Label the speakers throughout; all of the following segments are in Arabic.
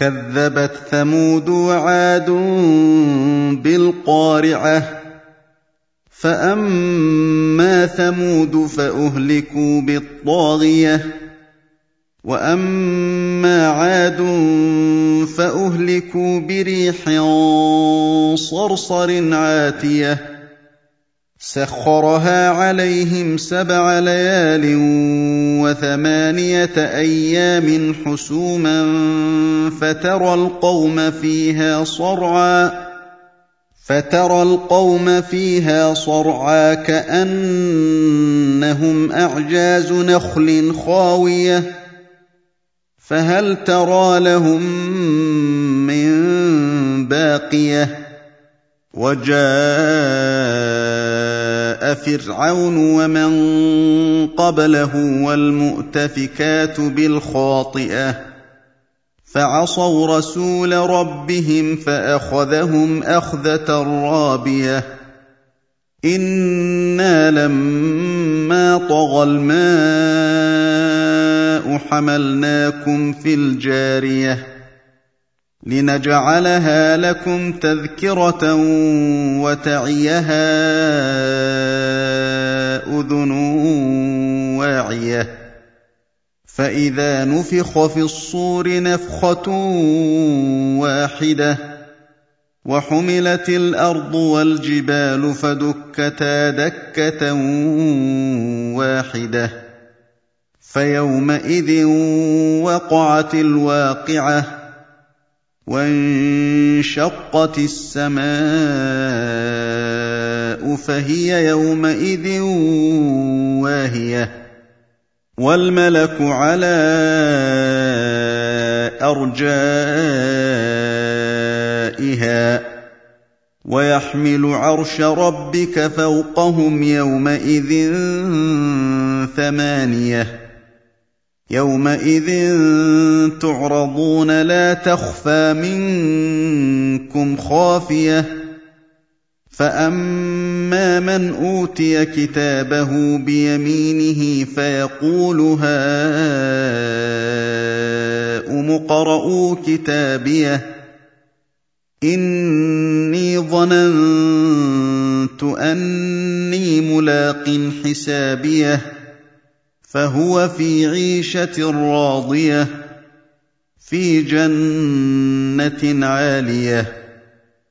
Speaker 1: كذبت ثمود وعاد بالقارعة. فأما ثمود فأهلكوا بالطاغية. وأما عاد فأهلكوا بريح صرصر عاتية. سخرها عليهم سبع ليال وثمانية أيام حسوما فترى القوم فيها صرعا فترى القوم فيها صرعا كأنهم أعجاز نخل خاوية فهل ترى لهم من باقية وجاء فرعون ومن قبله والمؤتفكات بالخاطئة فعصوا رسول ربهم فأخذهم أخذة رابية إنا لما طغى الماء حملناكم في الجارية لنجعلها لكم تذكرة وتعيها أذن واعية. فإذا نفخ في الصور نفخة واحدة وحملت الأرض والجبال فدكتا دكة واحدة. فيومئذ وقعت الواقعة وانشقت السماء فهي يومئذ واهية. والملك على أرجائها ويحمل عرش ربك فوقهم يومئذ ثمانية. يومئذ تعرضون لا تخفى منكم خافية. فاما من اوتي كتابه بيمينه فيقول هاؤم اقرءوا كتابيه اني ظننت اني ملاق حسابيه فهو في عيشه راضيه في جنه عاليه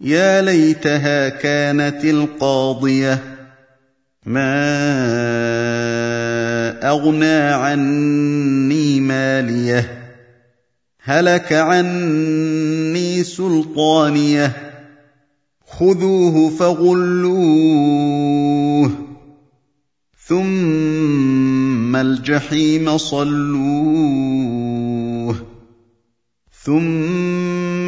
Speaker 1: يا ليتها كانت القاضية. ما أغنى عني مالية. هلك عني سلطانية. خذوه فغلوه. ثم الجحيم صلوه. ثم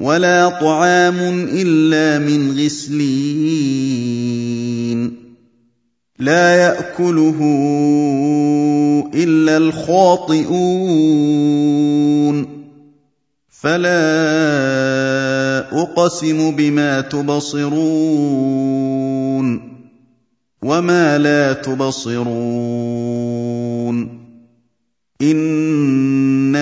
Speaker 1: ولا طعام إلا من غسلين. لا يأكله إلا الخاطئون. فلا أقسم بما تبصرون وما لا تبصرون.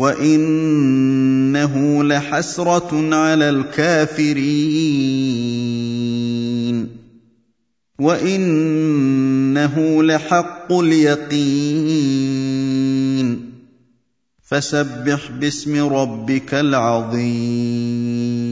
Speaker 1: وانه لحسره على الكافرين وانه لحق اليقين فسبح باسم ربك العظيم